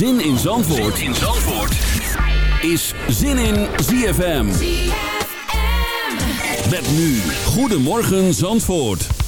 Zin in Zandvoort, zin in Zandvoort. is Zin in ZFM. Met nu, Goedemorgen Zandvoort.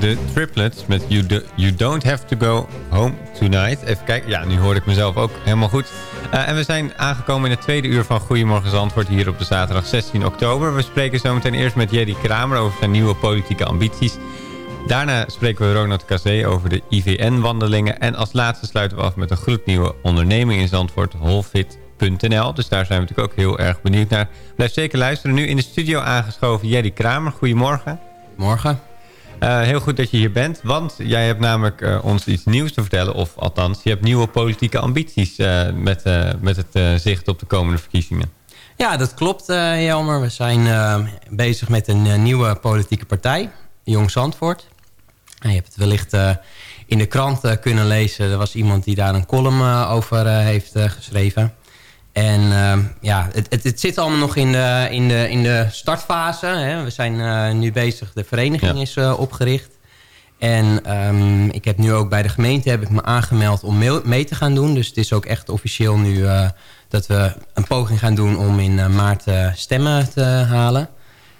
De triplets met you, you Don't Have To Go Home Tonight. Even kijken, ja, nu hoor ik mezelf ook helemaal goed. Uh, en we zijn aangekomen in het tweede uur van Goedemorgen Zandvoort hier op de zaterdag 16 oktober. We spreken zometeen eerst met Jerry Kramer over zijn nieuwe politieke ambities. Daarna spreken we Ronald Kazee over de IVN-wandelingen. En als laatste sluiten we af met een gloednieuwe onderneming in Zandvoort, holfit.nl. Dus daar zijn we natuurlijk ook heel erg benieuwd naar. Blijf zeker luisteren. Nu in de studio aangeschoven Jerry Kramer. Goedemorgen. Morgen. Uh, heel goed dat je hier bent, want jij hebt namelijk uh, ons iets nieuws te vertellen. Of althans, je hebt nieuwe politieke ambities uh, met, met het zicht op de komende verkiezingen. Ja, dat klopt, Jelmer. We zijn bezig met een nieuwe politieke partij, Jong Zandvoort. je hebt het wellicht in de krant kunnen lezen. Er was iemand die daar een column over heeft geschreven. En uh, ja, het, het, het, zit allemaal nog in de, in de, in de startfase. Hè. We zijn uh, nu bezig, de vereniging ja. is uh, opgericht. En ehm, ik heb nu ook bij de gemeente heb ik me aangemeld om mee te gaan doen. Dus het is ook echt officieel nu dat we een poging gaan doen om in maart stemmen te halen.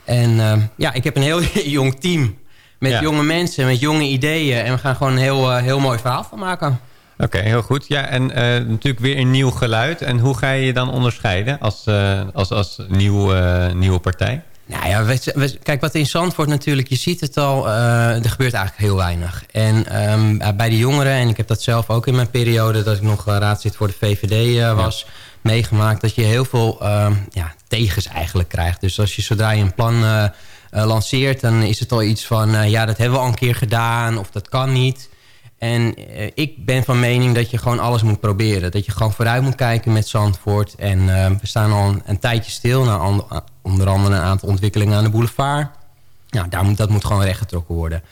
En ehm, ja, ik heb een heel jong team met jonge mensen, met jonge ideeën. En we gaan gewoon een heel, heel mooi verhaal van maken. Oké, heel goed. Ja, en uh, natuurlijk weer een nieuw geluid. En hoe ga je je dan onderscheiden als, uh, als, als nieuw, uh, nieuwe partij? Nou ja, we, kijk, wat in Zandvoort natuurlijk, je ziet het al, er gebeurt eigenlijk heel weinig. En um, bij de jongeren, en ik heb dat zelf ook in mijn periode... dat ik nog raadzit voor de VVD was, meegemaakt... dat je heel veel uh, ja, tegens eigenlijk krijgt. Dus als je zodra je een plan lanceert, dan is het al iets van... ja, dat hebben we al een keer gedaan, of dat kan niet... En uh, ik ben van mening dat je gewoon alles moet proberen. Dat je gewoon vooruit moet kijken met Zandvoort. En uh, we staan al een, een tijdje stil. Naar onder andere een aantal ontwikkelingen aan de boulevard. Nou, daar moet, dat moet gewoon rechtgetrokken worden.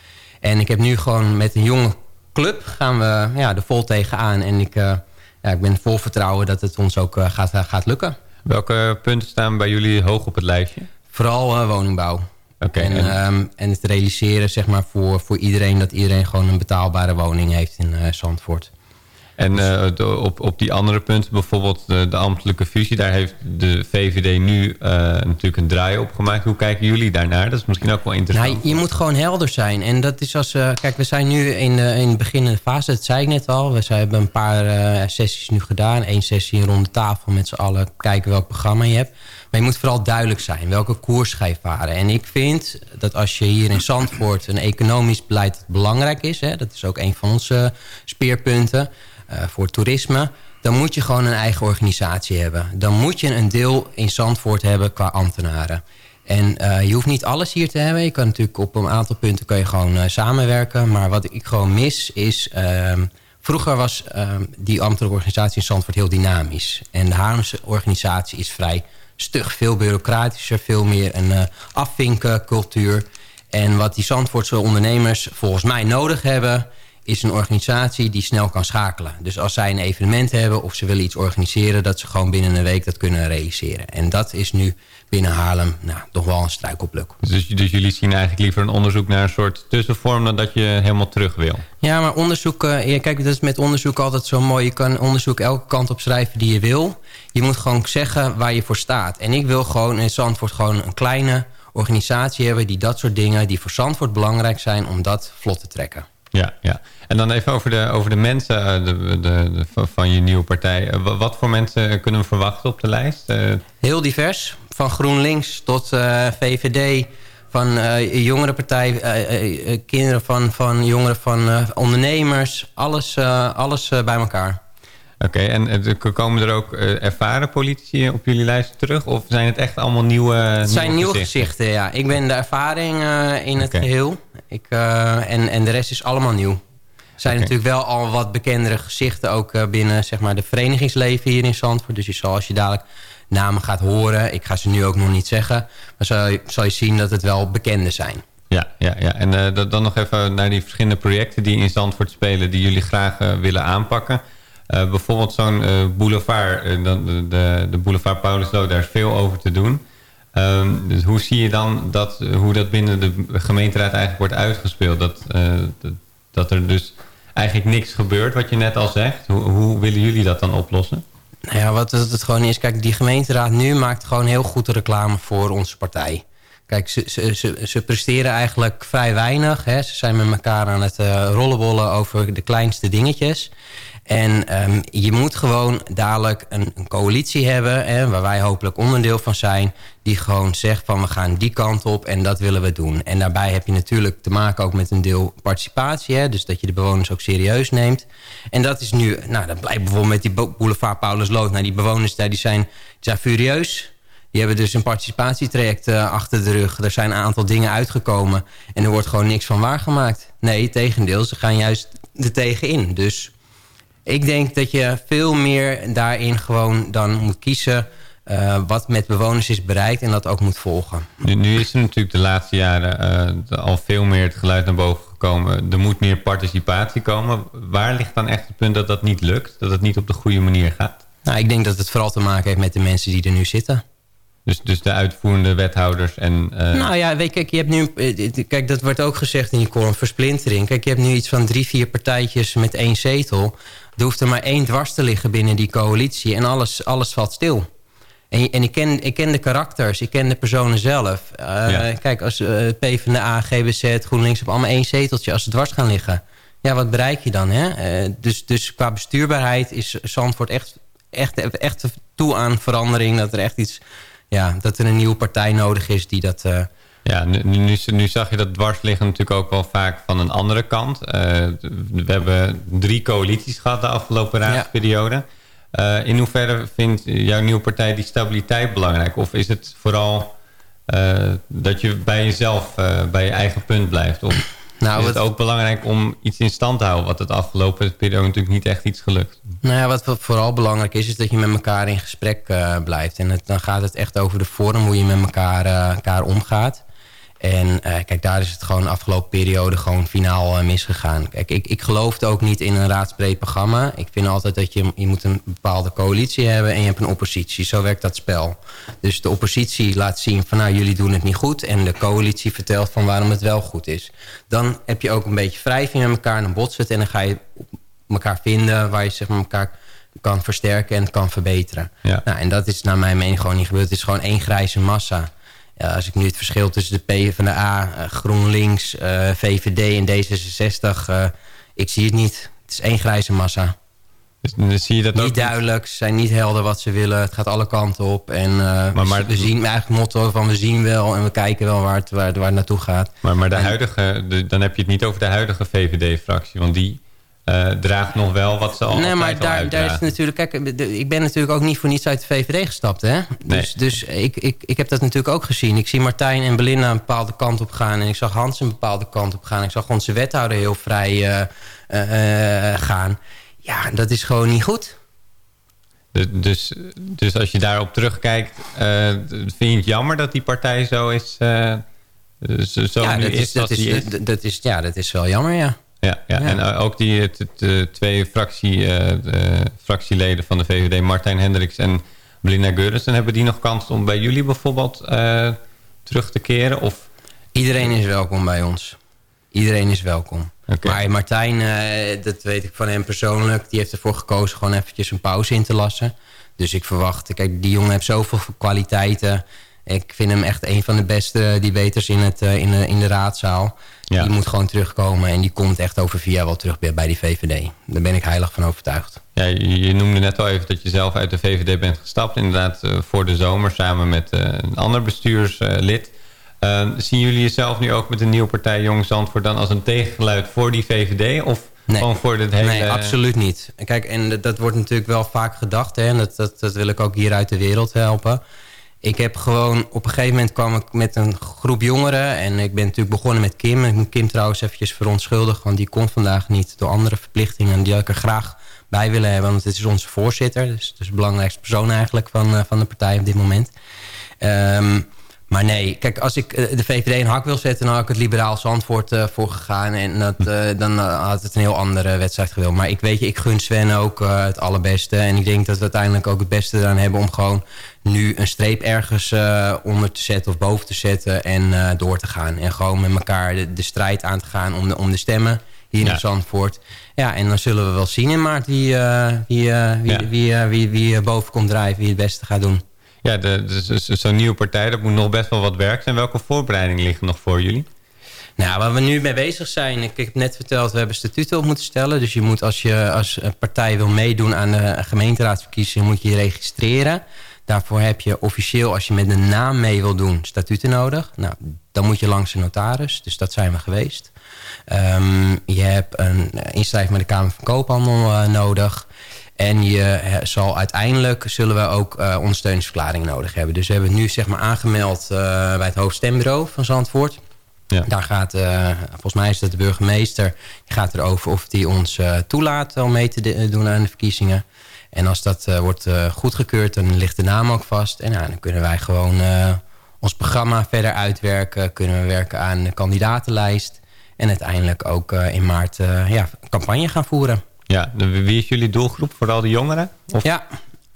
En ik heb nu gewoon met een jonge club gaan we ja, er vol tegenaan. En ik, uh, ja, ik ben vol vertrouwen dat het ons ook gaat, gaat lukken. Welke punten staan bij jullie hoog op het lijstje? Vooral woningbouw en, ehm, en het realiseren zeg maar, voor, voor iedereen... dat iedereen gewoon een betaalbare woning heeft in uh, Zandvoort. En uh, op, op die andere punten, bijvoorbeeld de, de, ambtelijke fusie... daar heeft de VVD nu uh, natuurlijk een draai op gemaakt. Hoe kijken jullie daarnaar? Dat is misschien ook wel interessant. Nou, je moet gewoon helder zijn. En dat is als... Uh, kijk, we zijn nu in de, in de beginnende fase, dat zei ik net al. We zijn, hebben een paar sessies nu gedaan. Eén sessie rond de tafel met z'n allen. Kijken welk programma je hebt. Maar je moet vooral duidelijk zijn welke koers ga je varen. En ik vind dat als je hier in Zandvoort een economisch beleid belangrijk is... Hè, dat is ook een van onze speerpunten uh, voor toerisme... dan moet je gewoon een eigen organisatie hebben. Dan moet je een deel in Zandvoort hebben qua ambtenaren. En uh, je hoeft niet alles hier te hebben. Je kan natuurlijk op een aantal punten kan je gewoon uh, samenwerken. Maar wat ik gewoon mis is... Uh, vroeger was ehm, die ambtelijke organisatie in Zandvoort heel dynamisch. En de Haarlemse organisatie is vrij stug, veel bureaucratischer, veel meer een uh, afvinken cultuur. En wat die Zandvoortse ondernemers volgens mij nodig hebben is een organisatie die snel kan schakelen. Dus als zij een evenement hebben of ze willen iets organiseren... dat ze gewoon binnen een week dat kunnen realiseren. En dat is nu binnen Haarlem nou, toch wel een struikelpluk. Dus, dus jullie zien eigenlijk liever een onderzoek naar een soort tussenvorm... dan dat je helemaal terug wil? Ja, maar onderzoek... Uh, kijk, dat is met onderzoek altijd zo mooi. Je kan onderzoek elke kant op schrijven die je wil. Je moet gewoon zeggen waar je voor staat. En ik wil gewoon in Zandvoort gewoon een kleine organisatie hebben... die dat soort dingen, die voor Zandvoort belangrijk zijn... om dat vlot te trekken. Ja, ja. En dan even over de, over de mensen eh, de, de, van je nieuwe partij. Eh, wat voor mensen kunnen we verwachten op de lijst? Eh, Heel divers. Van GroenLinks tot VVD, van uh, jongerenpartij, kinderen van, van jongeren van ondernemers. Alles, alles bij elkaar. Oké, en komen er ook ervaren politici op jullie lijst terug? Of zijn het echt allemaal nieuwe Het zijn nieuwe gezichten? gezichten, ja. Ik ben de ervaring in het geheel. Ik, en, en de rest is allemaal nieuw zijn natuurlijk wel al wat bekendere gezichten... ook uh, binnen zeg maar, de verenigingsleven hier in Zandvoort. Dus je zal, als je dadelijk namen gaat horen... ik ga ze nu ook nog niet zeggen... maar zal je, zal je zien dat het wel bekende zijn. Ja, ja, ja. en dan nog even naar die verschillende projecten... die in Zandvoort spelen... die jullie graag willen aanpakken. Bijvoorbeeld zo'n boulevard, de, de, de boulevard Paulusloot... daar is veel over te doen... Um, dus hoe zie je dan dat, hoe dat binnen de gemeenteraad eigenlijk wordt uitgespeeld? Dat, dat, dat er dus eigenlijk niks gebeurt, wat je net al zegt. Hoe, hoe willen jullie dat dan oplossen? Nou ja, wat het gewoon is, kijk, die gemeenteraad nu maakt gewoon heel goed reclame voor onze partij. Kijk, ze, ze, ze, ze presteren eigenlijk vrij weinig. Hè. Ze zijn met elkaar aan het uh, rollenbollen over de kleinste dingetjes. En um, je moet gewoon dadelijk een, een coalitie hebben... Hè, waar wij hopelijk onderdeel van zijn... die gewoon zegt van we gaan die kant op en dat willen we doen. En daarbij heb je natuurlijk te maken ook met een deel participatie. Hè, dus dat je de bewoners ook serieus neemt. En dat is nu, nou dat blijkt bijvoorbeeld met die boulevard Paulus Lood. Nou, die bewoners daar die zijn, die furieus... Die hebben dus een participatietraject uh, achter de rug. Er zijn een aantal dingen uitgekomen. En er wordt gewoon niks van waargemaakt. Nee, tegendeel. Ze gaan juist er tegenin. Dus ik denk dat je veel meer daarin gewoon dan moet kiezen... Uh, wat met bewoners is bereikt en dat ook moet volgen. Nu, nu is er natuurlijk de laatste jaren uh, al veel meer het geluid naar boven gekomen. Er moet meer participatie komen. Waar ligt dan echt het punt dat dat niet lukt? Dat het niet op de goede manier gaat? Nou, ik denk dat het vooral te maken heeft met de mensen die er nu zitten. Dus, dus de uitvoerende wethouders en... Nou ja, weet, kijk, je hebt nu... Kijk, dat wordt ook gezegd in die column, versplintering. Kijk, je hebt nu iets van drie, vier partijtjes met één zetel. Er hoeft er maar één dwars te liggen binnen die coalitie... en alles, alles valt stil. En, en ik, ken, ik ken de karakters, ik ken de personen zelf. Uh, Kijk, als uh, PvdA, GBZ, GroenLinks op allemaal één zeteltje... als ze dwars gaan liggen, ja, wat bereik je dan? Hè? Uh, dus, dus qua bestuurbaarheid is Zandvoort echt, echt, echt toe aan verandering. Dat er echt iets, ja, dat er een nieuwe partij nodig is die dat... Ja, nu, nu, nu, zag je dat dwars liggen natuurlijk ook wel vaak van een andere kant. we hebben drie coalities gehad de afgelopen raadsperiode... Ja. Uh, in hoeverre vindt jouw nieuwe partij die stabiliteit belangrijk? Of is het vooral uh, dat je bij jezelf, bij je eigen punt blijft? Of nou, is het ook belangrijk om iets in stand te houden... wat het afgelopen periode natuurlijk niet echt iets gelukt? Nou ja, wat vooral belangrijk is... is dat je met elkaar in gesprek blijft. En het, dan gaat het echt over de vorm hoe je met elkaar, elkaar omgaat. En uh, kijk, daar is het gewoon de afgelopen periode gewoon finaal uh, misgegaan. Kijk, ik, ik geloofde ook niet in een raadsbreed programma. Ik vind altijd dat je, je moet een bepaalde coalitie hebben en je hebt een oppositie. Zo werkt dat spel. Dus de oppositie laat zien van nou, jullie doen het niet goed. En de coalitie vertelt van waarom het wel goed is. Dan heb je ook een beetje wrijving met elkaar en dan botst het. En dan ga je elkaar vinden waar je zeg maar elkaar kan versterken en kan verbeteren. Ja. Nou, en dat is naar mijn mening gewoon niet gebeurd. Het is gewoon één grijze massa ja, als ik nu het verschil tussen de P van de A, eh, GroenLinks, eh, VVD en D66... Uh, eh, ik zie het niet. Het is één grijze massa. Dus, dus zie je dat niet ook duidelijk, ze zijn niet helder wat ze willen. Het gaat alle kanten op. En uh, maar, maar, we zien eigenlijk motto van we zien wel en we kijken wel waar het, waar, waar het naartoe gaat. Maar, maar de huidige, de, dan heb je het niet over de huidige VVD-fractie. Want die uh, draagt nog wel wat ze al Nee, maar daar, daar is natuurlijk... Kijk, ik ben natuurlijk ook niet voor niets uit de VVD gestapt, hè? Dus, dus ik, ik, ik heb dat natuurlijk ook gezien. Ik zie Martijn en Belinda een bepaalde kant op gaan... en ik zag Hans een bepaalde kant op gaan. Ik zag onze wethouder heel vrij uh, uh, gaan. Ja, dat is gewoon niet goed. Dus, dus als je daarop terugkijkt... vind je het jammer dat die partij zo is... zo ja, nu dat is, dat is, is? Dat is, ja, dat is wel jammer, ja. Ja, ja. en eh, ook die de twee fractie, uh, fractieleden van de VVD, Martijn Hendricks en Belinda Geurensen, hebben die nog kans om bij jullie bijvoorbeeld terug te keren? Of? Iedereen is welkom bij ons. Iedereen is welkom. Okay. Maar Martijn, dat weet ik van hem persoonlijk, die heeft ervoor gekozen gewoon eventjes een pauze in te lassen. Dus ik verwacht, kijk, die jongen heeft zoveel kwaliteiten. Ik vind hem echt een van de beste debaters in, het, in, de, in de raadzaal. Ja. Die moet gewoon terugkomen en die komt echt over vier jaar wel terug bij die VVD. Daar ben ik heilig van overtuigd. Ja, je noemde net al even dat je zelf uit de VVD bent gestapt. Inderdaad uh, voor de zomer samen met een ander bestuurslid. Uh, zien jullie jezelf nu ook met een nieuwe partij Jong Zandvoort dan als een tegengeluid voor die VVD? Of nee. gewoon voor dit hele... Nee, absoluut niet. Kijk, en dat wordt natuurlijk wel vaak gedacht. Hè, en dat, dat, dat wil ik ook hier uit de wereld helpen. Ik heb gewoon, op een gegeven moment kwam ik met een groep jongeren. En ik ben natuurlijk begonnen met Kim. En ik moet Kim trouwens eventjes verontschuldigen. Want die komt vandaag niet door andere verplichtingen. Die ik er graag bij willen hebben. Want het is onze voorzitter. Dus is de belangrijkste persoon eigenlijk van, uh, van de partij op dit moment. Um, maar nee, kijk, als ik eh, de VVD in hak wil zetten... dan had ik het liberaal Zandvoort uh, voor gegaan. En dat, uh, dan had het een heel andere wedstrijd gewild. Maar ik weet je, ik gun Sven ook het allerbeste. En ik denk dat we uiteindelijk ook het beste eraan hebben... om gewoon nu een streep ergens onder te zetten of boven te zetten... en door te gaan. En gewoon met elkaar de, de, strijd aan te gaan om de, om de stemmen hier ja. in Zandvoort. Ja, en dan zullen we wel zien in maart wie, wie, wie, wie, wie, wie, wie boven komt drijven... wie het beste gaat doen. Ja, zo'n nieuwe partij, dat moet nog best wel wat werk zijn. Welke voorbereidingen liggen nog voor jullie? Nou, waar we nu mee bezig zijn... Ik heb net verteld, we hebben statuten op moeten stellen. Dus je moet als je als partij wil meedoen aan de gemeenteraadsverkiezingen... moet je je registreren. Daarvoor heb je officieel, als je met een naam mee wil doen... statuten nodig. Nou, dan moet je langs de notaris. Dus dat zijn we geweest. Um, je hebt een inschrijving met de Kamer van Koophandel uh, nodig... En je zal uiteindelijk zullen we ook uh, ondersteuningsverklaring nodig hebben. Dus we hebben het nu zeg maar aangemeld uh, bij het hoofdstembureau van Zandvoort. Ja. Daar gaat, uh, volgens mij is dat de burgemeester, die gaat erover of die ons toelaat om mee te doen aan de verkiezingen. En als dat wordt goedgekeurd, dan ligt de naam ook vast. En dan kunnen wij gewoon ons programma verder uitwerken. Kunnen we werken aan de kandidatenlijst. En uiteindelijk ook in maart ja, campagne gaan voeren. Ja, wie is jullie doelgroep? Vooral de jongeren? Of? Ja,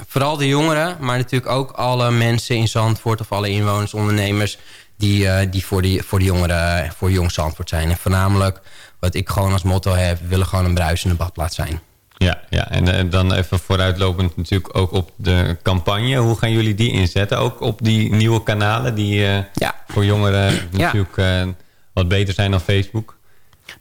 vooral de jongeren, maar natuurlijk ook alle mensen in Zandvoort... of alle inwoners, ondernemers... die, uh, die voor, de, voor de jongeren, voor Jong Zandvoort zijn. En voornamelijk, wat ik gewoon als motto heb... we willen gewoon een bruisende badplaats zijn. Ja, ja. En, en dan even vooruitlopend natuurlijk ook op de campagne. Hoe gaan jullie die inzetten? Ook op die nieuwe kanalen die uh, ja. voor jongeren natuurlijk uh, wat beter zijn dan Facebook?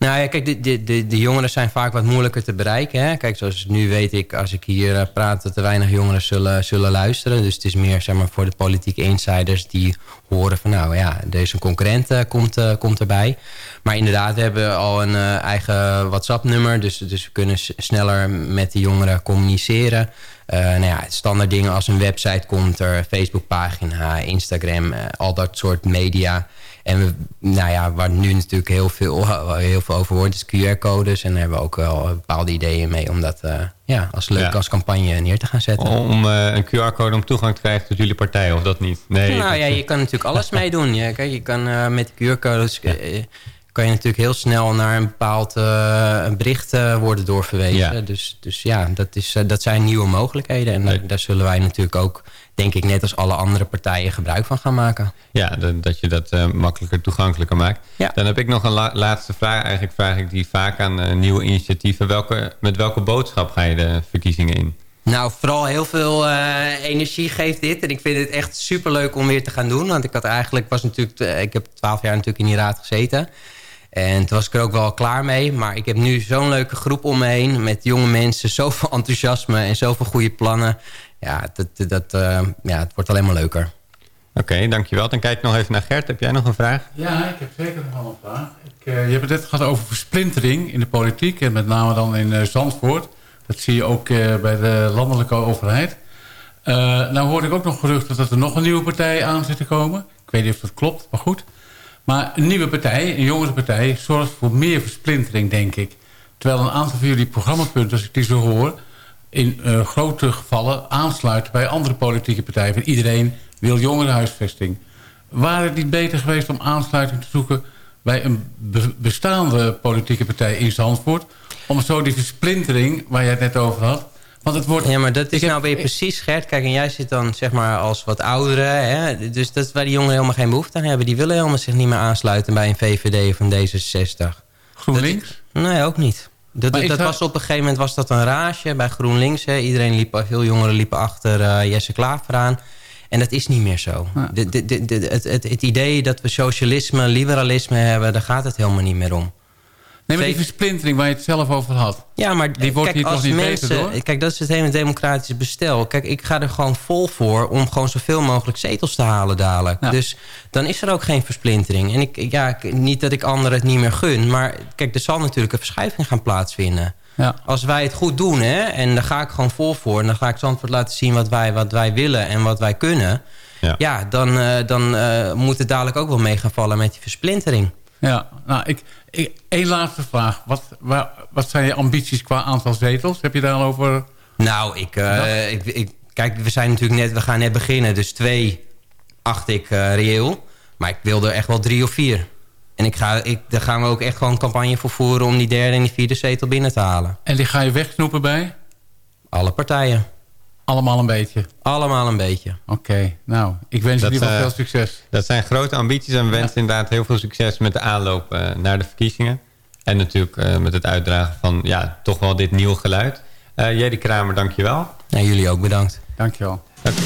Nou ja, kijk, de, de, de, de, jongeren zijn vaak wat moeilijker te bereiken. Hè? Kijk, zoals nu weet ik, als ik hier uh, praat... dat er weinig jongeren zullen, zullen luisteren. Dus het is meer zeg maar, voor de politieke insiders die horen van... nou ja, deze concurrent uh, komt, uh, komt erbij. Maar inderdaad, we hebben al een eigen WhatsApp-nummer. Dus, dus we kunnen sneller met de jongeren communiceren. nou ja, standaard dingen als een website komt er... Facebookpagina, Instagram, al dat soort media... En we, nou ja, waar nu natuurlijk heel veel, heel veel over wordt, is QR-codes. En daar hebben we ook wel bepaalde ideeën mee om dat uh, ja, als leuk ja. als campagne neer te gaan zetten. Om uh, een QR-code om toegang te krijgen tot jullie partij, of dat niet? Nee, nou ja, je kan natuurlijk alles meedoen. Ja, kijk, je kan uh, met QR-codes... Ja. kan je natuurlijk heel snel naar een bepaald een bericht worden doorverwezen. Dus, dus ja, dat, is, dat zijn nieuwe mogelijkheden. En daar, daar zullen wij natuurlijk ook denk ik net als alle andere partijen gebruik van gaan maken. Ja, dat je dat uh, makkelijker toegankelijker maakt. Ja. Dan heb ik nog een la laatste vraag. Eigenlijk vraag ik die vaak aan uh, nieuwe initiatieven. Welke, met welke boodschap ga je de verkiezingen in? Nou, vooral heel veel uh, energie geeft dit. En ik vind het echt superleuk om weer te gaan doen. Want ik had eigenlijk, was natuurlijk, ik heb twaalf jaar natuurlijk in die raad gezeten. En toen was ik er ook wel klaar mee. Maar ik heb nu zo'n leuke groep om me heen. Met jonge mensen, zoveel enthousiasme en zoveel goede plannen ja, dat, dat, uh, ja, het wordt alleen maar leuker. Oké, okay, dankjewel. Dan kijk ik nog even naar Gert. Heb jij nog een vraag? Ja, ik heb zeker nog wel een vraag. Ik, uh, je hebt het net gehad over versplintering in de politiek. En met name dan in uh, Zandvoort. Dat zie je ook bij de landelijke overheid. nou hoorde ik ook nog geruchten dat er nog een nieuwe partij aan zit te komen. Ik weet niet of dat klopt, maar goed. Maar een nieuwe partij, een jongenspartij, zorgt voor meer versplintering, denk ik. Terwijl een aantal van jullie programmapunten, als ik die zo hoor in uh, grote gevallen aansluiten bij andere politieke partijen. Want iedereen wil jongerenhuisvesting. Waar het niet beter geweest om aansluiting te zoeken... bij een be bestaande politieke partij in Zandvoort... om zo die versplintering waar jij het net over had... Want het wordt, ja, maar dat is nou weer precies, Gert. Kijk, en jij zit dan zeg maar als wat oudere. Hè? Dus dat is waar die jongeren helemaal geen behoefte aan hebben. Die willen helemaal zich niet meer aansluiten bij een VVD of een D66. GroenLinks? Dat, nee, ook niet. Dat, dat, was op een gegeven moment was dat een rage bij GroenLinks. Hè. Iedereen liep, veel jongeren liepen achter uh, Jesse Klaver aan. En dat is niet meer zo. De, de, de, het, het, het, idee dat we socialisme, liberalisme hebben... daar gaat het helemaal niet meer om. Nee, maar die versplintering waar je het zelf over had... Ja, maar die wordt kijk, hier toch niet mensen, beter door? Kijk, dat is het hele democratische bestel. Kijk, ik ga er gewoon vol voor om gewoon zoveel mogelijk zetels te halen dadelijk. Ja. Dus dan is er ook geen versplintering. En ik, ja, niet dat ik anderen het niet meer gun... maar kijk, er zal natuurlijk een verschuiving gaan plaatsvinden. Ja. Als wij het goed doen, hè, en daar ga ik gewoon vol voor... en dan ga ik Zandvoort laten zien wat wij, wat wij willen en wat wij kunnen... ja, ja dan, uh, dan uh, moet het dadelijk ook wel mee gaan vallen met die versplintering. Ja, nou, ik, ik, één laatste vraag. Wat, waar, wat zijn je ambities qua aantal zetels? Heb je daar al over... Nou, ik, uh, ik, ik, kijk, we zijn natuurlijk net, we gaan net beginnen. Dus twee acht ik uh, reëel. Maar ik wil er echt wel drie of vier. En ik ga, ik, daar gaan we ook echt gewoon campagne voor voeren... om die derde en die vierde zetel binnen te halen. En die ga je wegknoepen bij? Alle partijen. Allemaal een beetje? Allemaal een beetje. Oké, okay, nou, ik wens jullie wel uh, veel succes. Dat zijn grote ambities en we wensen ja. inderdaad heel veel succes met de aanloop uh, naar de verkiezingen. En natuurlijk uh, met het uitdragen van ja, toch wel dit nieuwe geluid. Uh, Jerry Kramer, dankjewel. En jullie ook bedankt. Dankjewel. Dank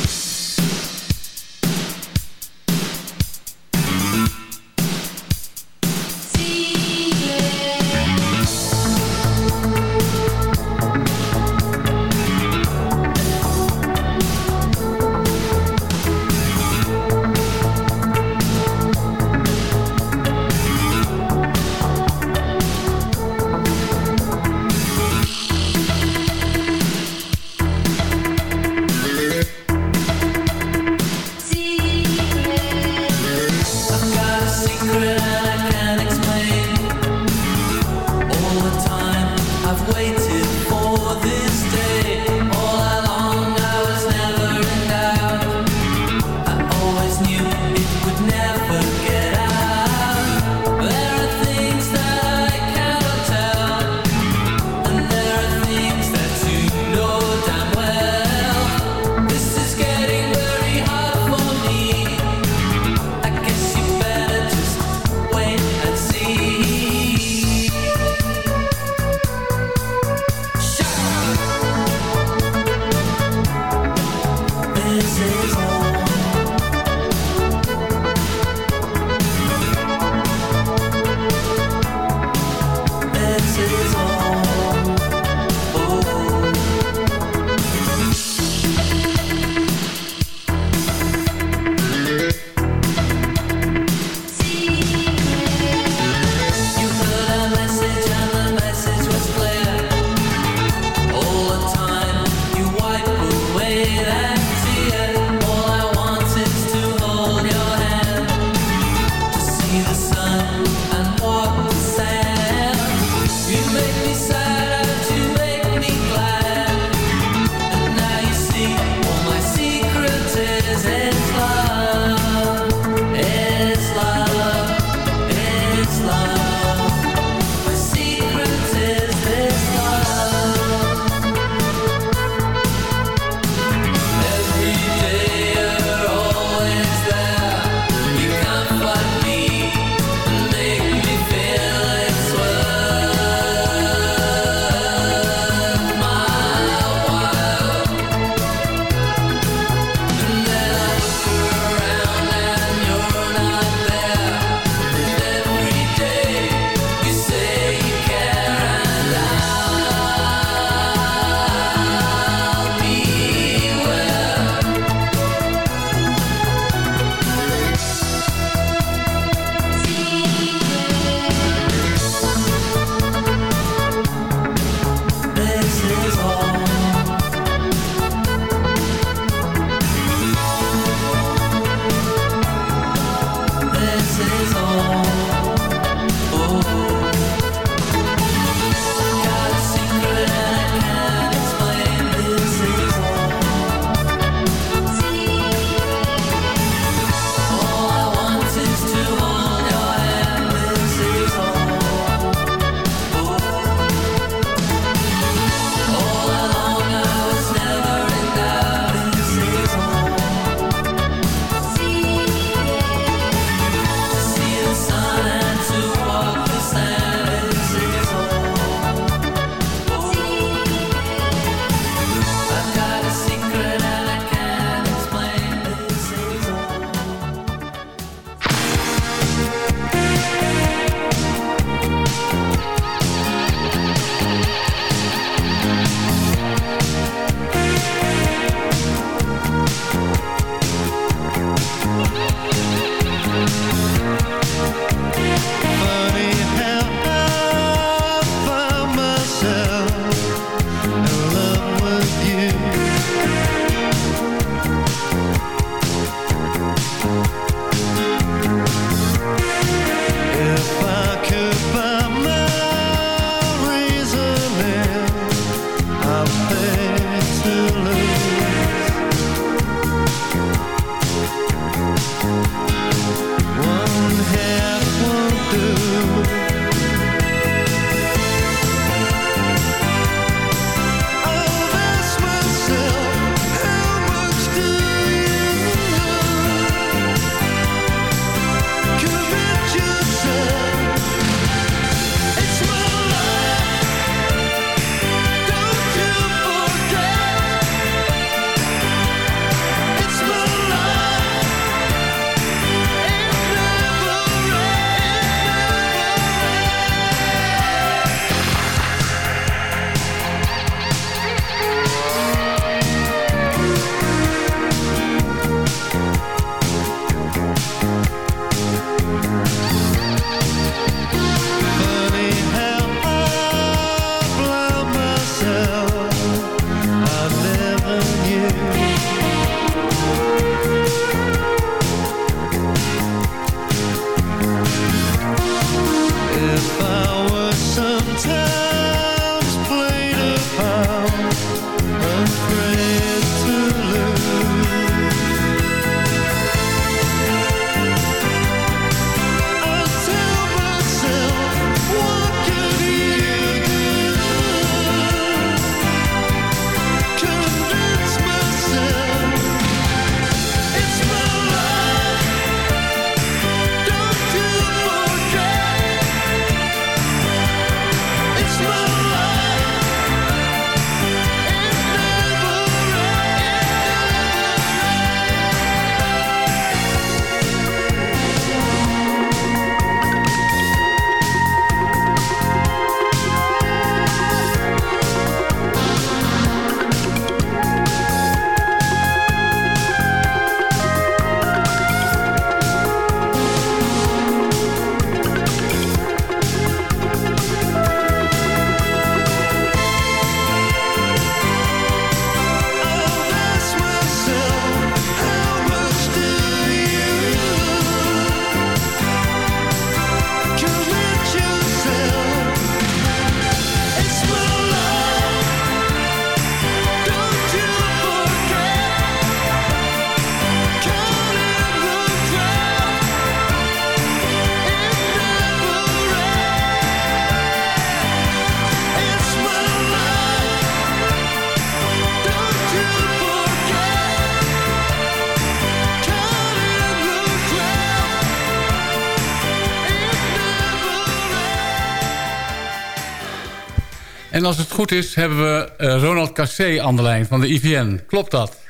En als het goed is, hebben we uh, Ronald Cassé aan de lijn van de IVN. Klopt dat?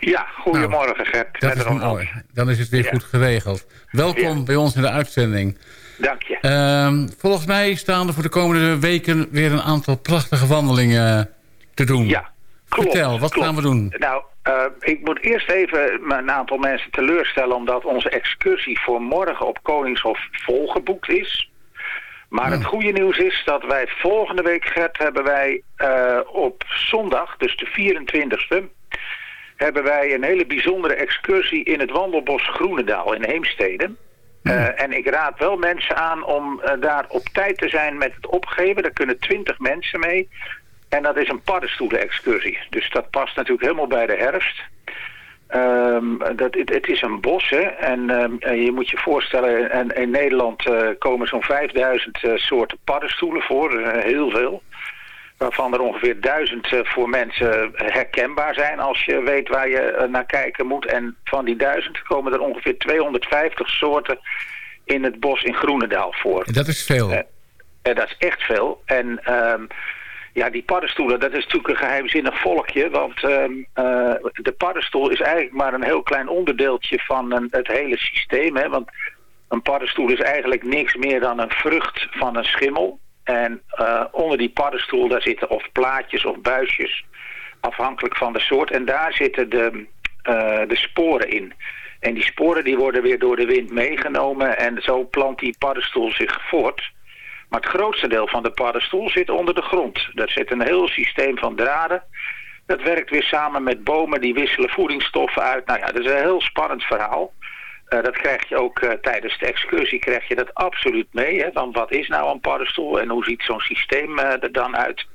Ja, goedemorgen nou, Gert. Dat is mooi. Dan is het weer goed geregeld. Welkom bij ons in de uitzending. Dank je. Uh, volgens mij staan er voor de komende weken weer een aantal prachtige wandelingen te doen. Ja, klopt. Vertel, wat gaan we doen? Nou, uh, ik moet eerst even een aantal mensen teleurstellen... omdat onze excursie voor morgen op Koningshof volgeboekt is. Maar het goede nieuws is dat wij volgende week, Gert, hebben wij uh, op zondag, dus de 24e hebben wij een hele bijzondere excursie in het wandelbos Groenendaal in Heemstede. Uh, en ik raad wel mensen aan om uh, daar op tijd te zijn met het opgeven. Daar kunnen twintig mensen mee. En dat is een paddenstoelen-excursie. Dus dat past natuurlijk helemaal bij de herfst. Um, dat, het, het, is een bos, hè. En um, je moet je voorstellen, in, in Nederland uh, komen zo'n 5000 soorten paddenstoelen voor. heel veel waarvan er ongeveer duizend eh, voor mensen herkenbaar zijn als je weet waar je eh, naar kijken moet. En van die duizend komen er ongeveer 250 soorten in het bos in Groenendaal voor. Dat is veel. Dat is echt veel. En uh, ja, die paddenstoelen, dat is natuurlijk een geheimzinnig volkje. Want uh, de paddenstoel is eigenlijk maar een heel klein onderdeeltje van een, het hele systeem. Hè? Want een paddenstoel is eigenlijk niks meer dan een vrucht van een schimmel. En uh, onder die paddenstoel daar zitten of plaatjes of buisjes, afhankelijk van de soort. En daar zitten de, uh, de sporen in. En die sporen die worden weer door de wind meegenomen en zo plant die paddenstoel zich voort. Maar het grootste deel van de paddenstoel zit onder de grond. Daar zit een heel systeem van draden. Dat werkt weer samen met bomen, die wisselen voedingsstoffen uit. Nou ja, dat is een heel spannend verhaal. Uh, dat krijg je ook uh, tijdens de excursie krijg je dat absoluut mee. Hè, van wat is nou een paddenstoel en hoe ziet zo'n systeem uh, er dan uit.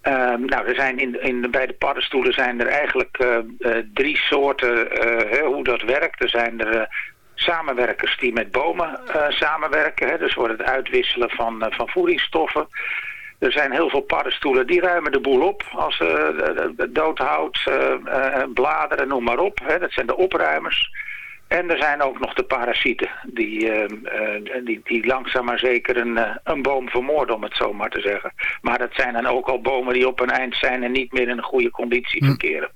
Ehm, nou, er zijn in, in, bij de paddenstoelen zijn er eigenlijk drie soorten hoe dat werkt. Er zijn er samenwerkers die met bomen samenwerken. Hè, dus voor het uitwisselen van, van voedingsstoffen. Er zijn heel veel paddenstoelen die ruimen de boel op. Als doodhout, bladeren, noem maar op. Hè, dat zijn de opruimers. En er zijn ook nog de parasieten die, uh, uh, die, die langzaam maar zeker een, uh, een boom vermoorden, om het zo maar te zeggen. Maar dat zijn dan ook al bomen die op een eind zijn en niet meer in een goede conditie hm. verkeren.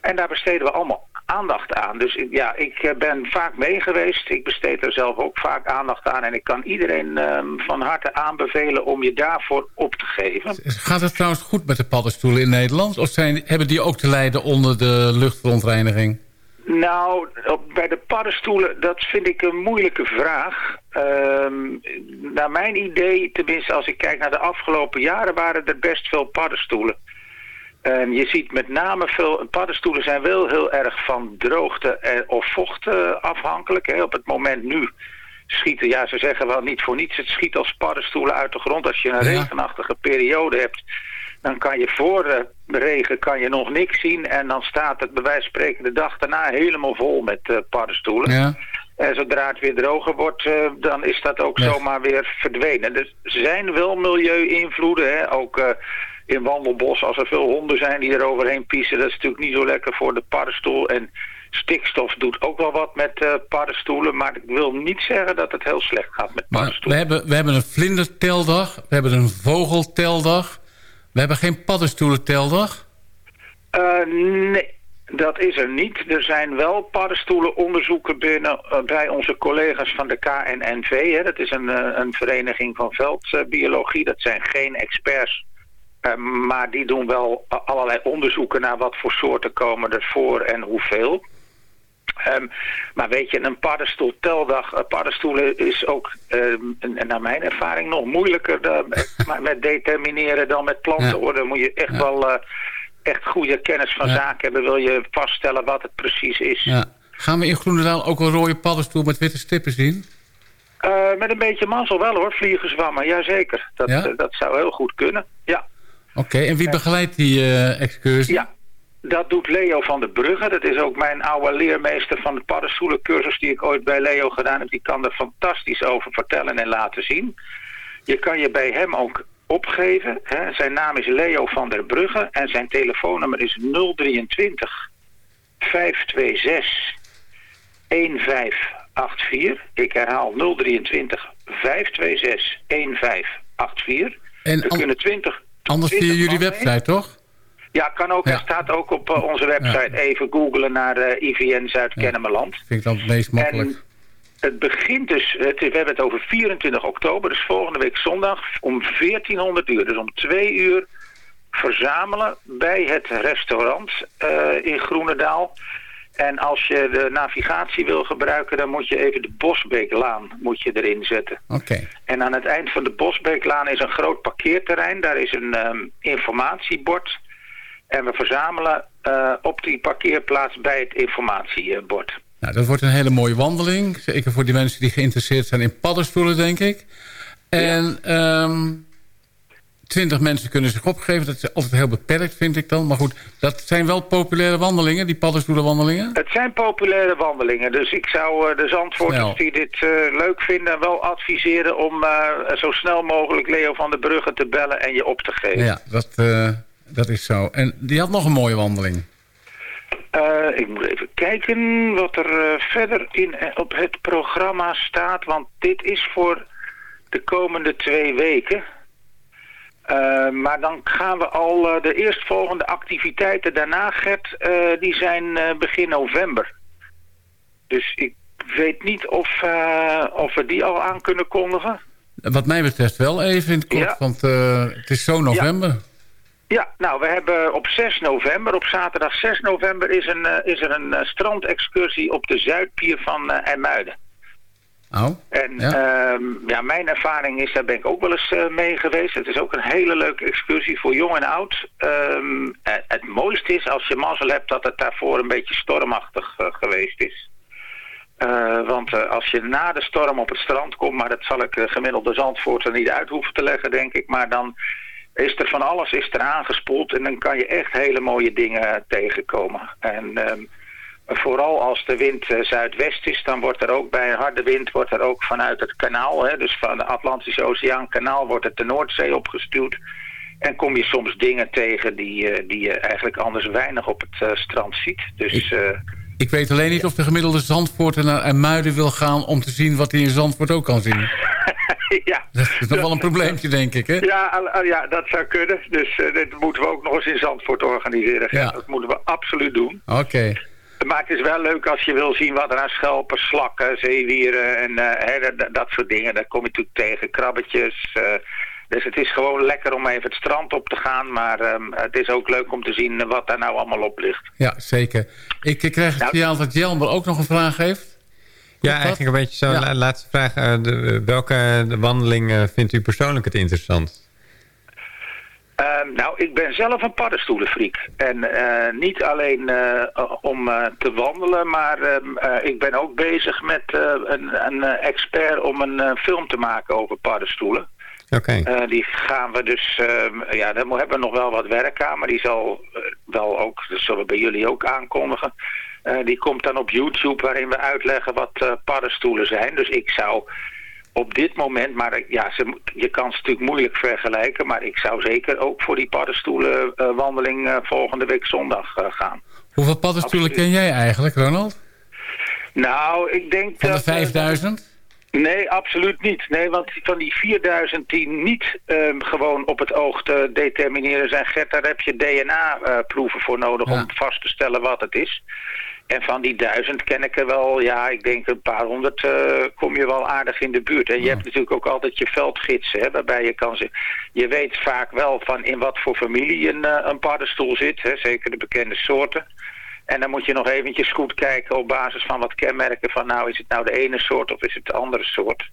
En daar besteden we allemaal aandacht aan. Dus ja, ik ben vaak mee geweest. Ik besteed er zelf ook vaak aandacht aan. En ik kan iedereen ehm, van harte aanbevelen om je daarvoor op te geven. Gaat het trouwens goed met de paddenstoelen in Nederland? Of zijn, hebben die ook te lijden onder de luchtverontreiniging? Nou, bij de paddenstoelen, dat vind ik een moeilijke vraag. Um, naar mijn idee, tenminste als ik kijk naar de afgelopen jaren, waren er best veel paddenstoelen. Um, je ziet met name veel, paddenstoelen zijn wel heel erg van droogte of vocht uh, afhankelijk. Hè. Op het moment nu schieten, ja ze zeggen wel niet voor niets, het schiet als paddenstoelen uit de grond. Als je een ja. regenachtige periode hebt, dan kan je voor de regen kan je nog niks zien. En dan staat het bij wijze van spreken de dag daarna helemaal vol met uh, paddenstoelen. Ja. En zodra het weer droger wordt, uh, dan is dat ook ja. zomaar weer verdwenen. Dus er zijn wel milieu-invloeden. Ook in Wandelbos, als er veel honden zijn die er overheen piezen... dat is natuurlijk niet zo lekker voor de paddenstoel. En stikstof doet ook wel wat met uh, paddenstoelen. Maar ik wil niet zeggen dat het heel slecht gaat met paddenstoelen. we, hebben, we hebben een vlinderteldag, we hebben een vogelteldag... We hebben geen paddenstoelenteldag? Uh, nee, dat is er niet. Er zijn wel paddenstoelenonderzoeken binnen uh, bij onze collega's van de KNNV. Hè. Dat is een, uh, een vereniging van veldbiologie. Dat zijn geen experts, maar die doen wel allerlei onderzoeken naar wat voor soorten komen er voor en hoeveel. Um, maar weet je, een paddenstoelteldag, uh, paddenstoelen is ook, um, naar mijn ervaring, nog moeilijker dan, met, met determineren dan met planten. Ja. moet je echt ja. wel uh, echt goede kennis van ja. zaken hebben, wil je vaststellen wat het precies is. Ja. Gaan we in Groenendaal ook een rode paddenstoel met witte stippen zien? Uh, met een beetje mazzel wel hoor, vliegenzwammen, jazeker. Dat, dat zou heel goed kunnen, ja. Oké, okay, en wie begeleidt die excursie? Ja, dat doet Leo van der Brugge. Dat is ook mijn oude leermeester van de paddenstoelencursus die ik ooit bij Leo gedaan heb. Die kan er fantastisch over vertellen en laten zien. Je kan je bij hem ook opgeven. Hè. Zijn naam is Leo van der Brugge en zijn telefoonnummer is 023 526 1584. Ik herhaal 023 526 1584. En er kunnen 20... Anders via jullie website, toch? Ja, kan ook. Ja. Er staat ook op uh, onze website Ja. even googlen naar uh, IVN Zuid-Kennemerland. Vind ik dan het meest makkelijk. En het begint dus, het, we hebben het over 24 oktober, dus volgende week zondag om 1400 uur. Dus om twee uur verzamelen bij het restaurant uh, in Groenendaal. En als je de navigatie wil gebruiken, dan moet je even de Bosbeeklaan moet je erin zetten. Oké. Okay. En aan het eind van de Bosbeeklaan is een groot parkeerterrein. Daar is een um, informatiebord. En we verzamelen uh, op die parkeerplaats bij het informatiebord. Nou, dat wordt een hele mooie wandeling. Zeker voor die mensen die geïnteresseerd zijn in paddenstoelen, denk ik. En ja. um, 20 mensen kunnen zich opgeven. Dat is altijd heel beperkt, vind ik dan. Maar goed, dat zijn wel populaire wandelingen, die paddenstoelenwandelingen? Het zijn populaire wandelingen. Dus ik zou uh, de zandvoorters die dit uh, leuk vinden... wel adviseren om uh, zo snel mogelijk Leo van der Brugge te bellen en je op te geven. Ja, dat, dat is zo. En die had nog een mooie wandeling. Ik moet even kijken wat er verder in, op het programma staat. Want dit is voor de komende twee weken. Uh, maar dan gaan we al uh, de eerstvolgende activiteiten daarna, Gert, uh, die zijn begin november. Dus ik weet niet of, of we die al aan kunnen kondigen. Wat mij betreft wel even in het kort, ja. want het is zo november. Ja. Ja, nou, we hebben op 6 november, op zaterdag 6 november... is, een, is er een strandexcursie op de Zuidpier van IJmuiden. Oh, en ja. ja. mijn ervaring is, daar ben ik ook wel eens mee geweest. Het is ook een hele leuke excursie voor jong en oud. Um, het mooiste is als je mazzel hebt dat het daarvoor een beetje stormachtig geweest is. Uh, want als je na de storm op het strand komt, maar dat zal ik gemiddelde Zandvoort er niet uit hoeven te leggen, denk ik. Maar dan is er van alles is er aangespoeld en dan kan je echt hele mooie dingen tegenkomen. En um, vooral als de wind uh, zuidwest is, dan wordt er ook bij een harde wind wordt er ook vanuit het kanaal, hè, dus van de Atlantische Oceaan kanaal, wordt het de Noordzee opgestuurd. En kom je soms dingen tegen die, uh, die je eigenlijk anders weinig op het uh, strand ziet. Dus, ik, ik weet alleen niet of de gemiddelde Zandvoorter naar Muiden wil gaan om te zien wat hij in Zandvoort ook kan zien. ja. Dat is nog wel een probleempje, denk ik, hè? Ja, ja dat zou kunnen. Dus uh, dat moeten we ook nog eens in Zandvoort organiseren. Ja. Dat moeten we absoluut doen. Oké. Okay. Maar het is wel leuk als je wil zien wat er aan schelpen, slakken, zeewieren en uh, hè, dat, soort dingen. Daar kom je natuurlijk tegen, krabbetjes. Uh, dus het is gewoon lekker om even het strand op te gaan. Maar um, het is ook leuk om te zien wat daar nou allemaal op ligt. Ja, zeker. Ik, ik krijg het nou, dat Jelmer ook nog een vraag heeft. Ja, eigenlijk een beetje zo'n ja. laatste vraag. Uh, de, welke de wandeling uh, vindt u persoonlijk het interessant? Uh, nou, ik ben zelf een paddenstoelenfreak. En uh, niet alleen uh, om te wandelen, maar ik ben ook bezig met een, een expert om een film te maken over paddenstoelen. Oké. Okay. die gaan we dus, ehm, ja, daar hebben we nog wel wat werk aan, maar die zal wel ook, dat zullen we bij jullie ook aankondigen. Die komt dan op YouTube waarin we uitleggen wat paddenstoelen zijn. Dus ik zou op dit moment, maar ja, ze, je kan ze natuurlijk moeilijk vergelijken... maar ik zou zeker ook voor die paddenstoelenwandeling uh, volgende week zondag gaan. Hoeveel paddenstoelen Absoluut. ken jij eigenlijk, Ronald? Nou, ik denk Van de dat... 5000? Nee, absoluut niet. Nee, want van die 4000 die niet um, gewoon op het oog te determineren zijn... Gert, daar heb je DNA-proeven voor nodig ja. om vast te stellen wat het is. En van die duizend ken ik er wel, ja, ik denk een paar honderd uh, kom je wel aardig in de buurt. En je ja. hebt natuurlijk ook altijd je veldgidsen, hè, waarbij je kan ze... Je weet vaak wel van in wat voor familie een, uh, een paddenstoel zit, hè, zeker de bekende soorten. En dan moet je nog eventjes goed kijken op basis van wat kenmerken van... nou, is het nou de ene soort of is het de andere soort?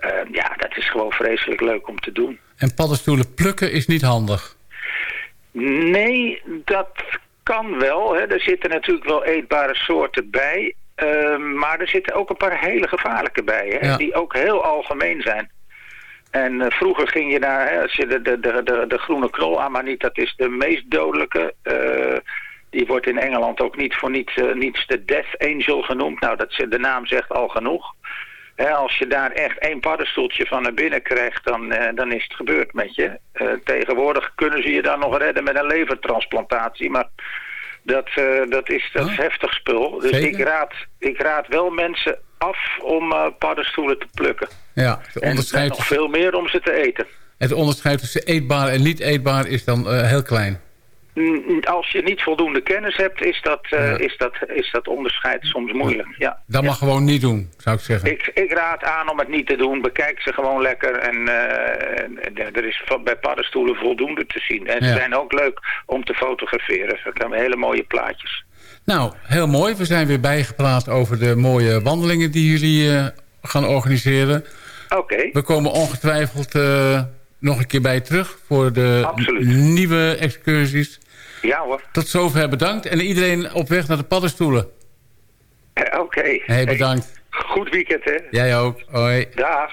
Uh, ja, dat is gewoon vreselijk leuk om te doen. En paddenstoelen plukken is niet handig? Nee, dat kan wel. Hè. Er zitten natuurlijk wel eetbare soorten bij. Uh, maar er zitten ook een paar hele gevaarlijke bij. Hè, ja. Die ook heel algemeen zijn. En uh, vroeger ging je naar, hè, als je de, de, de, de, de groene knol amaniet, dat is de meest dodelijke. Uh, die wordt in Engeland ook niet voor niets, niets de Death Angel genoemd. Nou, dat, de naam zegt al genoeg. Hè, als je daar echt één paddenstoeltje van naar binnen krijgt, dan, dan is het gebeurd met je. tegenwoordig kunnen ze je dan nog redden met een levertransplantatie, maar... Dat, uh, dat, is, dat is heftig spul. Dus ik raad, ik raad wel mensen af om paddenstoelen te plukken. Ja, en, en nog veel meer om ze te eten. Het onderscheid tussen eetbaar en niet eetbaar is dan heel klein. Als je niet voldoende kennis hebt, is dat, uh, is dat, is dat onderscheid soms moeilijk. Ja. Dat mag gewoon niet doen, zou ik zeggen. Ik, ik raad aan om het niet te doen. Bekijk ze gewoon lekker. En uh, er is bij paddenstoelen voldoende te zien. En ze zijn ook leuk om te fotograferen. Dat zijn hele mooie plaatjes. Nou, heel mooi. We zijn weer bijgepraat over de mooie wandelingen die jullie uh, gaan organiseren. Oké. We komen ongetwijfeld nog een keer bij terug voor de Absoluut. nieuwe excursies. Ja hoor. Tot zover bedankt. En iedereen op weg naar de paddenstoelen. Oké. Okay. Hey, bedankt. Hey, goed weekend hè. Jij ook. Hoi. Dag.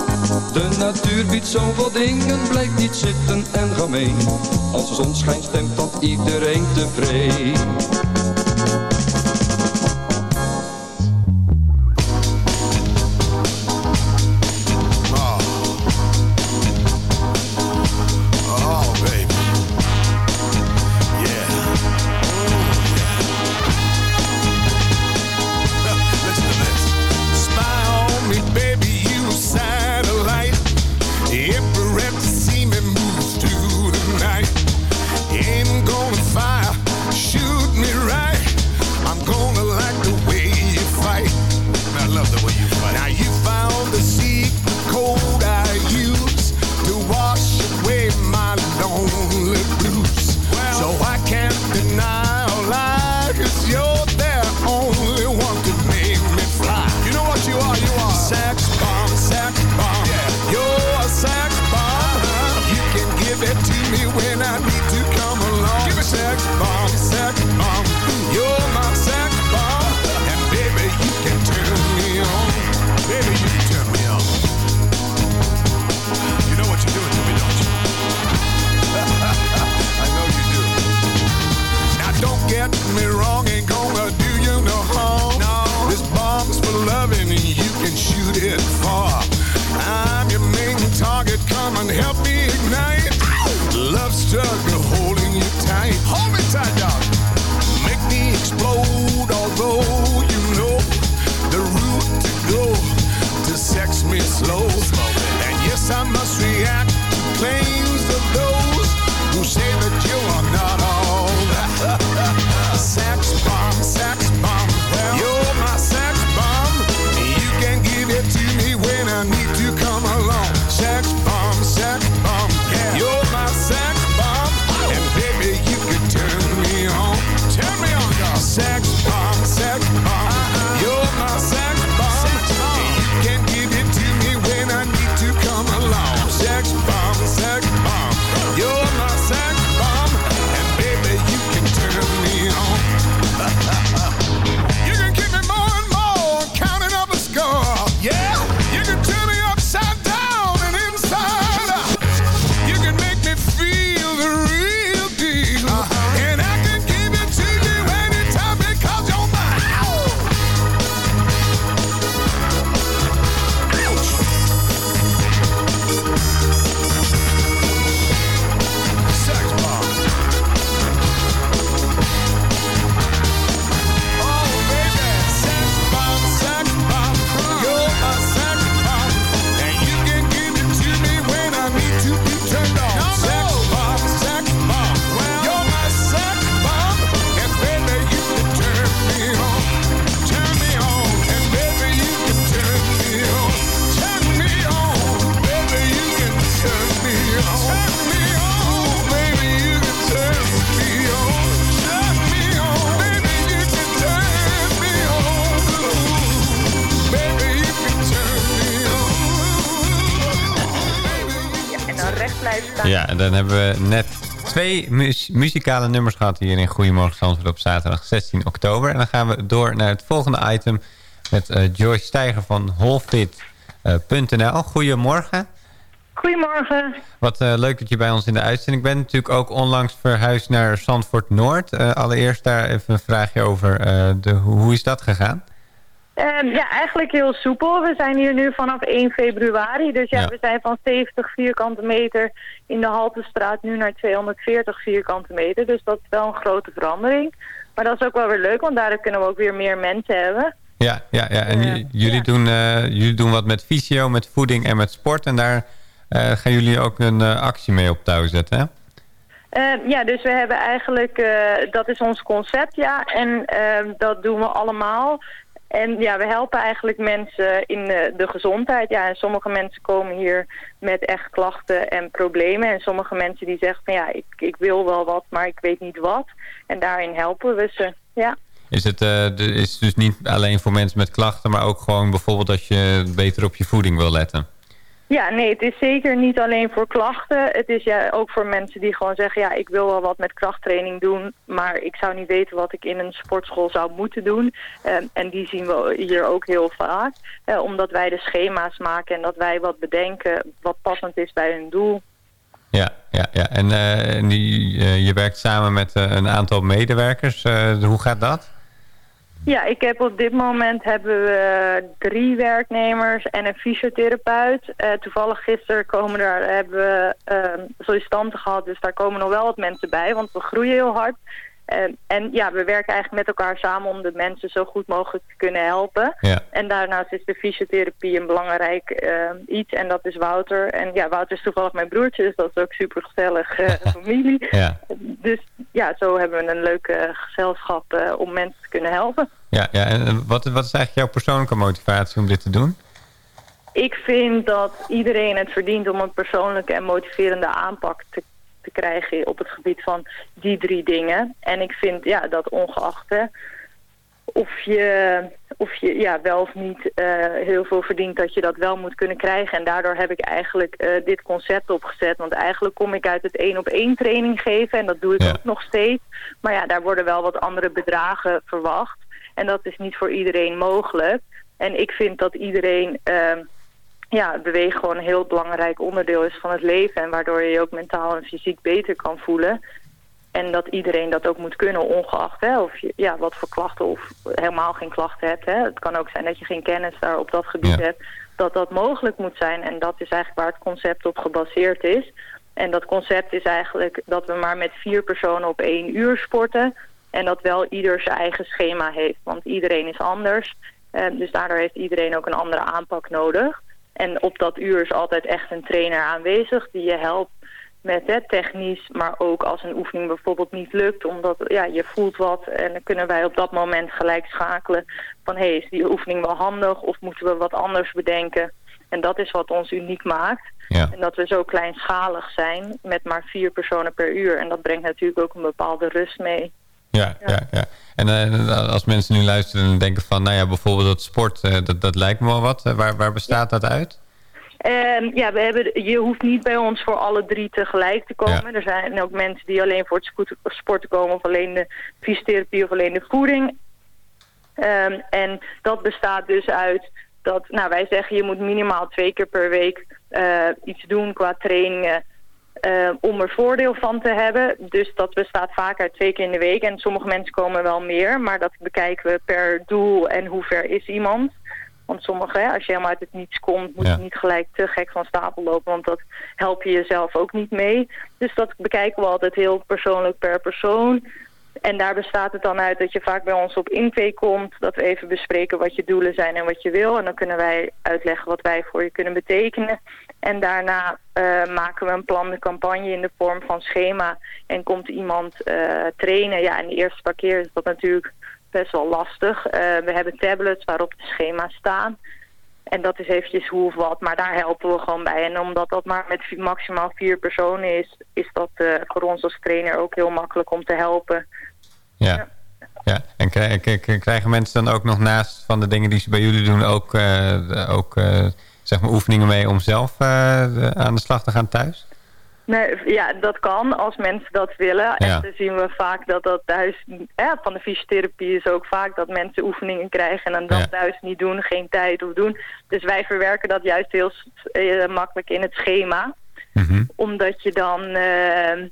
De natuur biedt zoveel dingen, blijf niet zitten en ga mee. Als de zon schijnt stemt dat iedereen tevreden. Ja, en dan hebben we net twee muzikale nummers gehad hier in Goedemorgen Zandvoort op zaterdag 16 oktober. En dan gaan we door naar het volgende item met uh, Joyce Steiger van holfit.nl. Goedemorgen. Goedemorgen. Wat uh, leuk dat je bij ons in de uitzending bent. Natuurlijk ook onlangs verhuisd naar Zandvoort Noord. Uh, allereerst daar even een vraagje over. de, hoe is dat gegaan? Um, ja, eigenlijk heel soepel. We zijn hier nu vanaf 1 februari. Dus ja, we zijn van 70 vierkante meter in de Haltestraat nu naar 240 vierkante meter. Dus dat is wel een grote verandering. Maar dat is ook wel weer leuk, want daardoor kunnen we ook weer meer mensen hebben. Ja, ja, ja. en uh, jullie, ja. Doen, uh, jullie doen wat met fysio, met voeding en met sport. En daar uh, gaan jullie ook een actie mee op touw zetten, hè? Uh, ja, dus we hebben eigenlijk, uh, dat is ons concept, ja. En uh, dat doen we allemaal. En ja, we helpen eigenlijk mensen in de, gezondheid. Ja, en sommige mensen komen hier met echt klachten en problemen. En sommige mensen die zeggen van ja, ik, ik wil wel wat, maar ik weet niet wat. En daarin helpen we ze, ja. Is het de, is dus niet alleen voor mensen met klachten, maar ook gewoon bijvoorbeeld als je beter op je voeding wil letten? Ja, nee, het is zeker niet alleen voor klachten. Het is ja ook voor mensen die gewoon zeggen... ja, ik wil wel wat met krachttraining doen... maar ik zou niet weten wat ik in een sportschool zou moeten doen. Um, en die zien we hier ook heel vaak. Omdat wij de schema's maken en dat wij wat bedenken... wat passend is bij hun doel. Ja, ja, ja. en uh, die, uh, je werkt samen met een aantal medewerkers. hoe gaat dat? Ja, ik heb op dit moment hebben we drie werknemers en een fysiotherapeut. Uh, toevallig gisteren komen er, hebben we uh, sollicitanten gehad, dus daar komen nog wel wat mensen bij, want we groeien heel hard. Uh, en ja, we werken eigenlijk met elkaar samen om de mensen zo goed mogelijk te kunnen helpen. Ja. En daarnaast is de fysiotherapie een belangrijk iets en dat is Wouter. En ja, Wouter is toevallig mijn broertje, dus dat is ook super gezellig familie. Ja. Dus ja, zo hebben we een leuke gezelschap om mensen te kunnen helpen. Ja, ja. en wat, wat is eigenlijk jouw persoonlijke motivatie om dit te doen? Ik vind dat iedereen het verdient om een persoonlijke en motiverende aanpak te, te krijgen op het gebied van die drie dingen. En ik vind ja, dat ongeacht hè, of je, of je ja, wel of niet uh, heel veel verdient, dat je dat wel moet kunnen krijgen. En daardoor heb ik eigenlijk uh, dit concept opgezet. Want eigenlijk kom ik uit het één op één training geven en dat doe ik Ja. ook nog steeds. Maar ja, daar worden wel wat andere bedragen verwacht. En dat is niet voor iedereen mogelijk. En ik vind dat iedereen, uh, ja, bewegen gewoon een heel belangrijk onderdeel is van het leven. En waardoor je je ook mentaal en fysiek beter kan voelen. En dat iedereen dat ook moet kunnen, ongeacht hè, of je ja, wat voor klachten of helemaal geen klachten hebt. Hè. Het kan ook zijn dat je geen kennis daar op dat gebied Ja. hebt. Dat dat mogelijk moet zijn. En dat is eigenlijk waar het concept op gebaseerd is. En dat concept is eigenlijk dat we maar met vier personen op één uur sporten. En dat wel ieder zijn eigen schema heeft. Want iedereen is anders. Eh, dus daardoor heeft iedereen ook een andere aanpak nodig. En op dat uur is altijd echt een trainer aanwezig die je helpt met hè, technisch, maar ook als een oefening bijvoorbeeld niet lukt, omdat ja, je voelt wat en dan kunnen wij op dat moment gelijk schakelen van hé, hey, is die oefening wel handig of moeten we wat anders bedenken? En dat is wat ons uniek maakt. Ja. En dat we zo kleinschalig zijn met maar vier personen per uur. En dat brengt natuurlijk ook een bepaalde rust mee. Ja, ja. ja, En eh, als mensen nu luisteren en denken van... nou ja, bijvoorbeeld dat sport, eh, dat, dat lijkt me wel wat. Eh, waar, waar bestaat dat uit? Um, ja, we hebben, je hoeft niet bij ons voor alle drie tegelijk te komen. Ja. Er zijn ook mensen die alleen voor het spo- sporten komen... of alleen de fysiotherapie of alleen de voeding. Um, en dat bestaat dus uit dat... Nou, wij zeggen je moet minimaal twee keer per week iets doen qua trainingen... Uh, om er voordeel van te hebben. Dus dat bestaat vaak uit twee keer in de week. En sommige mensen komen wel meer. Maar dat bekijken we per doel en hoe ver is iemand. Want sommige, hè, als je helemaal uit het niets komt... moet Ja. je niet gelijk te gek van stapel lopen. Want dat help je jezelf ook niet mee. Dus dat bekijken we altijd heel persoonlijk per persoon. En daar bestaat het dan uit dat je vaak bij ons op intake komt. Dat we even bespreken wat je doelen zijn en wat je wil. En dan kunnen wij uitleggen wat wij voor je kunnen betekenen. En daarna uh, maken we een plan de campagne in de vorm van schema. En komt iemand uh, trainen. Ja, en de eerste paar keer is dat natuurlijk best wel lastig. Uh, we hebben tablets waarop de schema's staan. En dat is eventjes hoe of wat, maar daar helpen we gewoon bij. En omdat dat maar met maximaal vier personen is, is dat voor ons als trainer ook heel makkelijk om te helpen. Ja. ja. En krijgen mensen dan ook nog naast van de dingen die ze bij jullie doen ook, uh, ook uh, zeg maar oefeningen mee om zelf uh, aan de slag te gaan thuis? Nee, ja, dat kan als mensen dat willen. Ja. En dan zien we vaak dat dat thuis... Ja, van de fysiotherapie is ook vaak dat mensen oefeningen krijgen... en dan Ja. thuis niet doen, geen tijd of doen. Dus wij verwerken dat juist heel eh, makkelijk in het schema. Mhm. Omdat je dan... eh,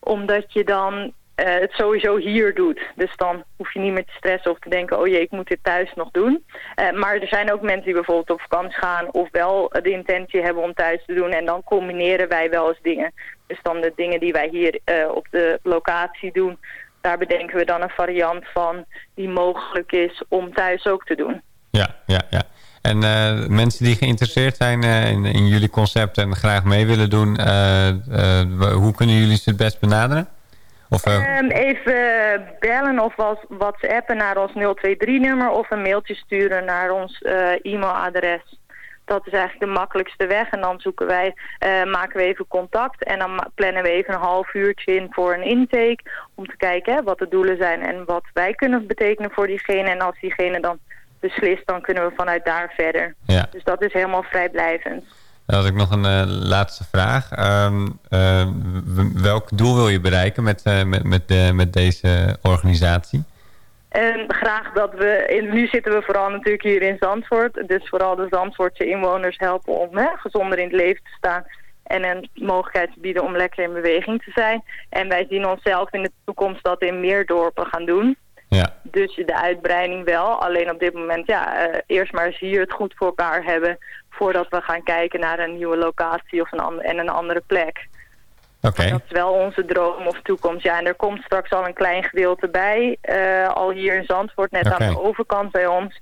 omdat je dan eh, het sowieso hier doet. Dus dan hoef je niet meer te stressen of te denken... oh jee, ik moet dit thuis nog doen. Eh, maar er zijn ook mensen die bijvoorbeeld op vakantie gaan... of wel de intentie hebben om thuis te doen. En dan combineren wij wel eens dingen. Dus dan de dingen die wij hier eh, op de locatie doen... daar bedenken we dan een variant van... die mogelijk is om thuis ook te doen. Ja, ja, ja. En eh, mensen die geïnteresseerd zijn eh, in, jullie concept en graag mee willen doen, eh, eh, hoe kunnen jullie ze het best benaderen? Of, eh, Ehm, even bellen of was whatsappen naar ons 023-nummer... of een mailtje sturen naar ons eh, e-mailadres. Dat is eigenlijk de makkelijkste weg. En dan zoeken wij, eh, maken we even contact. En dan plannen we even een half uurtje in voor een intake. Om te kijken hè, wat de doelen zijn en wat wij kunnen betekenen voor diegene. En als diegene dan beslist, dan kunnen we vanuit daar verder. ja. Dus dat is helemaal vrijblijvend. Dan had ik nog een eh, laatste vraag. Ehm, eh, w- welk doel wil je bereiken met, eh, met, met, de, met deze organisatie? En graag dat we, in, nu zitten we vooral natuurlijk hier in Zandvoort, dus vooral de Zandvoortse inwoners helpen om hè, gezonder in het leven te staan en een mogelijkheid te bieden om lekker in beweging te zijn. En wij zien onszelf in de toekomst dat in meer dorpen gaan doen. Ja, Dus de uitbreiding wel, alleen op dit moment ja, eh, eerst maar eens hier het goed voor elkaar hebben voordat we gaan kijken naar een nieuwe locatie of een en een andere plek. oké. Dat is wel onze droom of toekomst. Ja, en er komt straks al een klein gedeelte bij. eh, al hier in Zandvoort, net aan de overkant bij ons.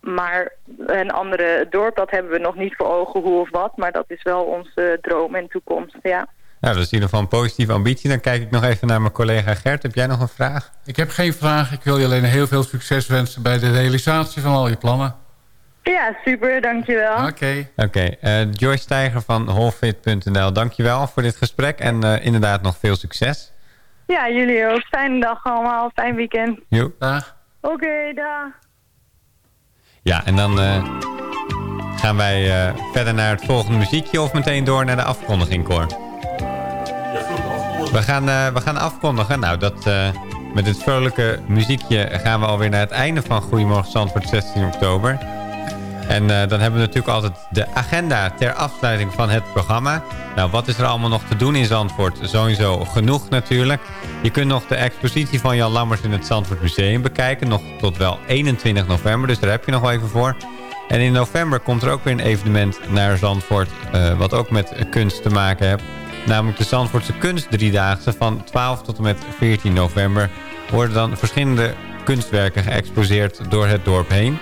Maar een andere dorp, dat hebben we nog niet voor ogen hoe of wat. Maar dat is wel onze droom en toekomst, ja. Nou, dat is in ieder geval een positieve ambitie. Dan kijk ik nog even naar mijn collega Gert. Heb jij nog een vraag? Ik heb geen vraag. Ik wil je alleen heel veel succes wensen bij de realisatie van al je plannen. Ja, super, dankjewel. Oké. Oké, eh, Joyce Steiger van holfit.nl. Dankjewel voor dit gesprek en eh, inderdaad nog veel succes. Ja, jullie ook. Fijne dag allemaal, fijn weekend. Jo. Dag. Oké, dag. Ja, en dan eh, gaan wij eh, verder naar het volgende muziekje of meteen door naar de afkondiging, Cor. We gaan, eh, we gaan afkondigen. Nou, dat, eh, met dit vrolijke muziekje gaan we alweer naar het einde van Goedemorgen Zandvoort 16 oktober. En eh, dan hebben we natuurlijk altijd de agenda ter afsluiting van het programma. Nou, wat is er allemaal nog te doen in Zandvoort? Sowieso genoeg natuurlijk. Je kunt nog de expositie van Jan Lammers in het Zandvoort Museum bekijken. Nog tot wel 21 november, dus daar heb je nog wel even voor. En in november komt er ook weer een evenement naar Zandvoort... eh, wat ook met kunst te maken heeft. Namelijk de Zandvoortse Kunst Driedaagse van 12 tot en met 14 november... worden dan verschillende kunstwerken geëxposeerd door het dorp heen.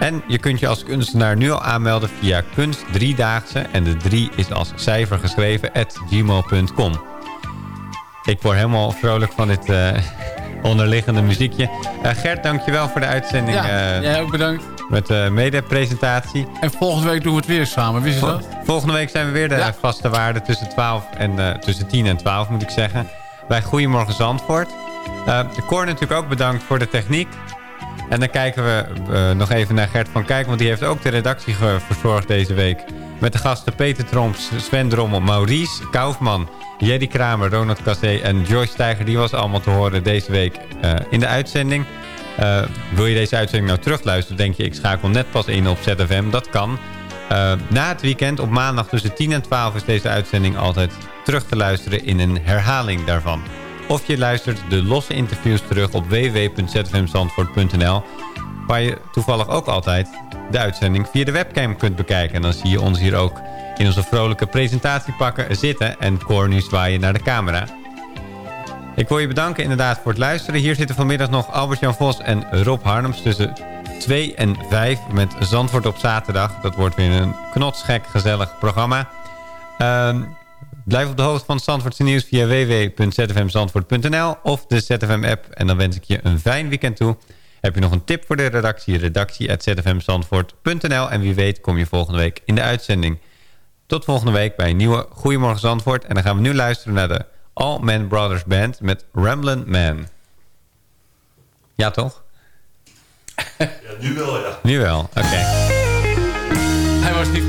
En je kunt je als kunstenaar nu al aanmelden via Kunst Driedaagse... en de 3 is als cijfer geschreven, at gmail.com. Ik word helemaal vrolijk van dit eh, onderliggende muziekje. Eh, Gert, dankjewel voor de uitzending Ja, eh, jij ook bedankt. met de mede-presentatie. En volgende week doen we het weer samen. Wist je dat? Volgende week zijn we weer de Ja. vaste waarde tussen, 12 en, tussen 10 en 12 moet ik zeggen. Bij Goedemorgen Zandvoort. De Cor natuurlijk ook bedankt voor de techniek. En dan kijken we eh, nog even naar Gert van Kijk, want die heeft ook de redactie verzorgd deze week. Met de gasten Peter Tromps, Sven Drommel, Maurice Kaufman, Jerry Kramer, Ronald Cassé en Joyce Steiger. Die was allemaal te horen deze week eh, in de uitzending. Eh, wil je deze uitzending nou terugluisteren, denk je ik schakel net pas in op ZFM. Dat kan. Na het weekend, op maandag tussen 10 en 12 is deze uitzending altijd terug te luisteren in een herhaling daarvan. Of je luistert de losse interviews terug op www.zfmzandvoort.nl waar je toevallig ook altijd de uitzending via de webcam kunt bekijken. En dan zie je ons hier ook in onze vrolijke presentatiepakken zitten en Cor nu zwaaien naar de camera. Ik wil je bedanken inderdaad voor het luisteren. Hier zitten vanmiddag nog Albert-Jan Vos en Rob Harnems tussen 2 en 5 met Zandvoort op zaterdag. Dat wordt weer een knotsgek gezellig programma. Ehm, blijf op de hoogte van het Zandvoortse nieuws via www.zfmzandvoort.nl of de ZFM-app. En dan wens ik je een fijn weekend toe. Heb je nog een tip voor de redactie? Redactie.zfmzandvoort.nl En wie weet kom je volgende week in de uitzending. Tot volgende week bij een nieuwe Goedemorgen Zandvoort. En dan gaan we nu luisteren naar de All Man Brothers Band met Ramblin' Man. Ja, toch? Ja, nu wel, ja. Nu wel, oké. Hij was niet.